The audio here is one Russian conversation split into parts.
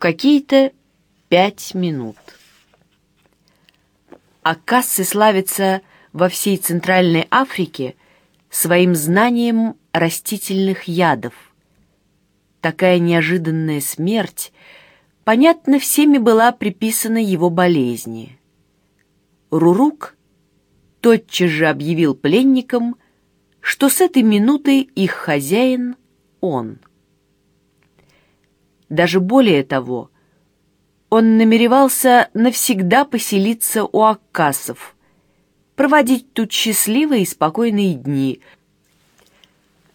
какие-то пять минут. Аккассы славятся во всей Центральной Африке своим знанием растительных ядов. Такая неожиданная смерть, понятно, всеми была приписана его болезни. Рурук тотчас же объявил пленникам, что с этой минуты их хозяин — он. Даже более того, он намеревался навсегда поселиться у Аккасов, проводить тут счастливые и спокойные дни,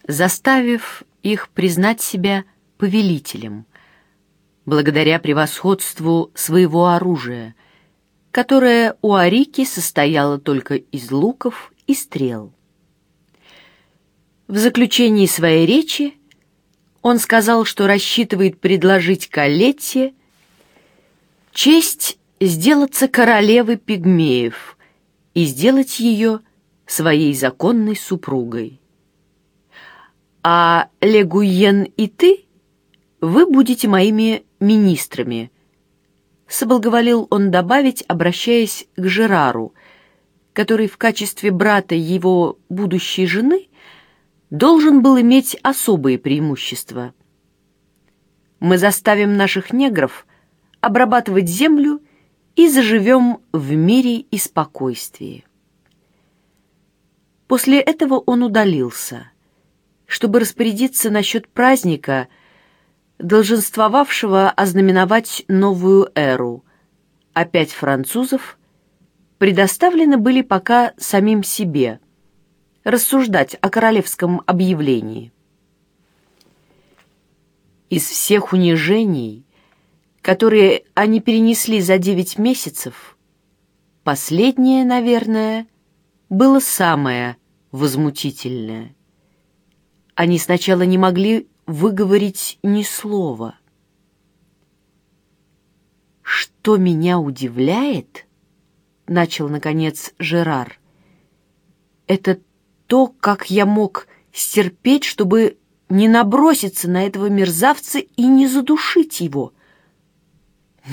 заставив их признать себя повелителем, благодаря превосходству своего оружия, которое у Арики состояло только из луков и стрел. В заключении своей речи он сказал, что рассчитывает предложить Калетте честь сделаться королевой пигмеев и сделать ее своей законной супругой. А Легуен и ты, вы будете моими министрами, соблаговолил он добавить, обращаясь к Жерару, который в качестве брата его будущей жены должен был иметь особые преимущества. Мы заставим наших негров обрабатывать землю и заживем в мире и спокойствии. После этого он удалился, чтобы распорядиться насчет праздника, долженствовавшего ознаменовать новую эру, а пять французов предоставлены были пока самим себе рассуждать о королевском объявлении. Из всех унижений, которые они перенесли за девять месяцев, последнее, наверное, было самое возмутительное. Они сначала не могли выговорить ни слова. «Что меня удивляет?» — начал, наконец, Жерар. «Это то, как я мог стерпеть, чтобы не наброситься на этого мерзавца и не задушить его.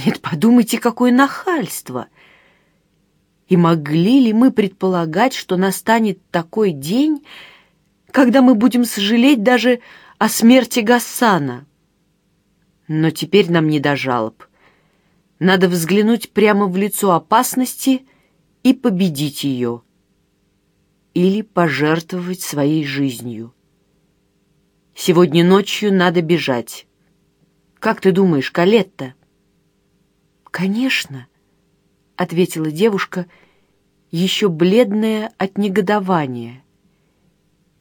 Нет, подумайте, какое нахальство! И могли ли мы предполагать, что настанет такой день, когда мы будем сожалеть даже о смерти Гассана? Но теперь нам не до жалоб. Надо взглянуть прямо в лицо опасности и победить ее или пожертвовать своей жизнью. Сегодня ночью надо бежать. Как ты думаешь, Калетта? Конечно, ответила девушка, еще бледная от негодования.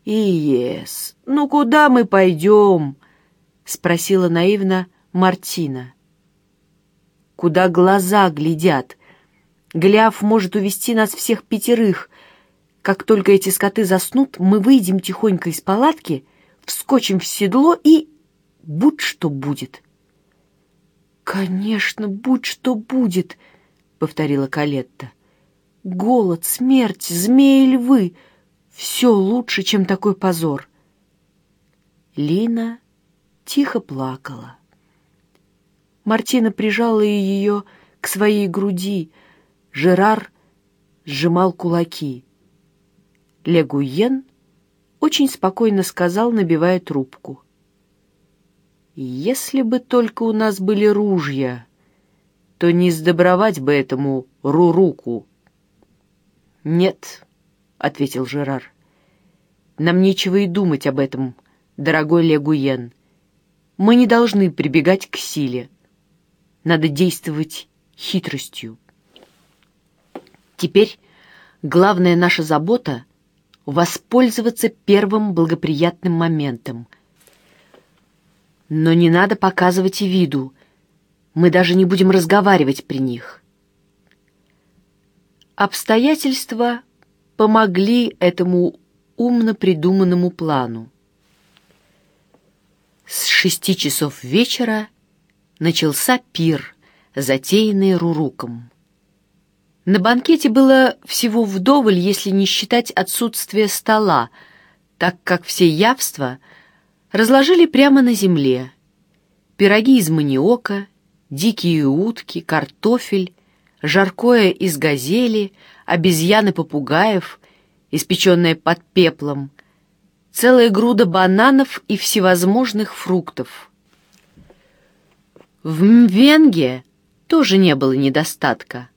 «Иес, ну куда мы пойдем?» — спросила наивно Мартина. «Куда глаза глядят? Гляв может увести нас всех пятерых, как только эти скоты заснут, мы выйдем тихонько из палатки, вскочим в седло и... будь что будет. «Конечно, будь что будет», — повторила Калетта. «Голод, смерть, змеи львы — все лучше, чем такой позор». Лина тихо плакала. Мартина прижала ее к своей груди. Жерар сжимал кулаки. Легуен очень спокойно сказал, набивая трубку. «Если бы только у нас были ружья, то не сдобровать бы этому Руруку». «Нет», — ответил Жерар, — «нам нечего и думать об этом, дорогой Легуен. Мы не должны прибегать к силе. Надо действовать хитростью. Теперь главная наша забота — воспользоваться первым благоприятным моментом. Но не надо показывать и виду. Мы даже не будем разговаривать при них. Обстоятельства помогли этому умно придуманному плану. С шести часов вечера начался пир, затеянный Руруком. На банкете было всего вдоволь, если не считать отсутствие стола, так как все явства разложили прямо на земле. Пироги из маниока, дикие утки, картофель, жаркое из газели, обезьяны попугаев, испеченное под пеплом, целая груда бананов и всевозможных фруктов. В Мвенге тоже не было недостатка.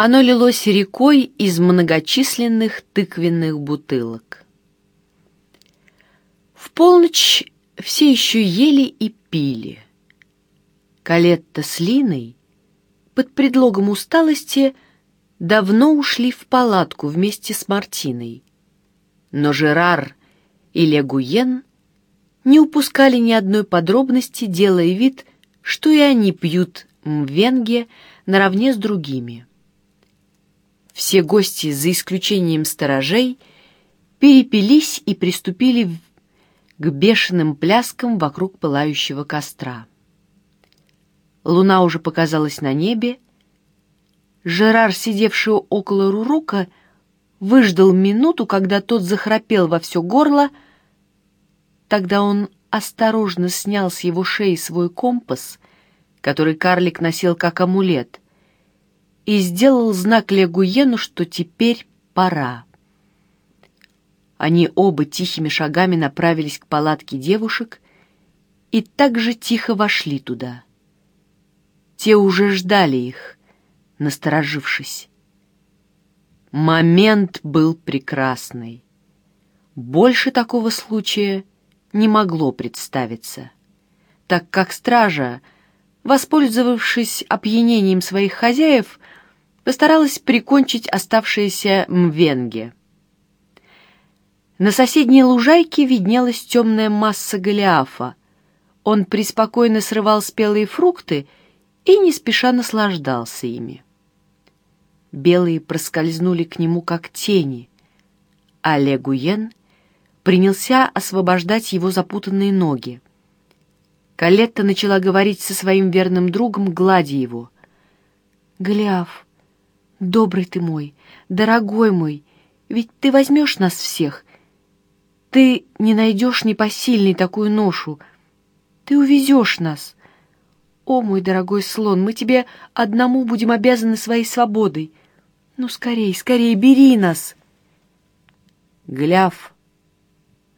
Оно лилось рекой из многочисленных тыквенных бутылок. В полночь все еще ели и пили. Калетта с Линой под предлогом усталости давно ушли в палатку вместе с Мартиной. Но Жерар и Легуен не упускали ни одной подробности, делая вид, что и они пьют мвенге наравне с другими. Все гости, за исключением сторожей, перепились и приступили к бешеным пляскам вокруг пылающего костра. Луна уже показалась на небе. Жерар, сидевший около Рурука, выждал минуту, когда тот захрапел во все горло. Тогда он осторожно снял с его шеи свой компас, который карлик носил как амулет, и сделал знак Легуену, что теперь пора. Они оба тихими шагами направились к палатке девушек и также тихо вошли туда. Те уже ждали их, насторожившись. Момент был прекрасный. Больше такого случая не могло представиться, так как стража, воспользовавшись опьянением своих хозяев, постаралась прикончить оставшиеся мвенги. На соседней лужайке виднелась темная масса Голиафа. Он преспокойно срывал спелые фрукты и не спеша наслаждался ими. Белые проскользнули к нему как тени, а Легуен принялся освобождать его запутанные ноги. Калетта начала говорить со своим верным другом, гладя его. «Голиаф, Добрый ты мой, дорогой мой, ведь ты возьмешь нас всех. Ты не найдешь непосильной такую ношу. Ты увезешь нас. О, мой дорогой слон, мы тебе одному будем обязаны своей свободой. Ну, скорей, скорей, бери нас!» Гляв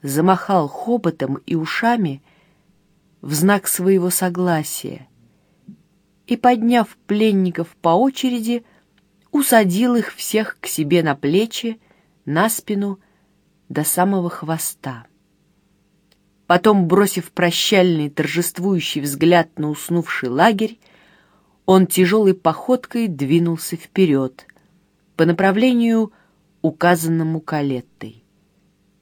замахал хоботом и ушами в знак своего согласия и, подняв пленников по очереди, усадил их всех к себе на плечи, на спину, до самого хвоста. Потом, бросив прощальный торжествующий взгляд на уснувший лагерь, он тяжелой походкой двинулся вперед, по направлению, указанному Калеттой.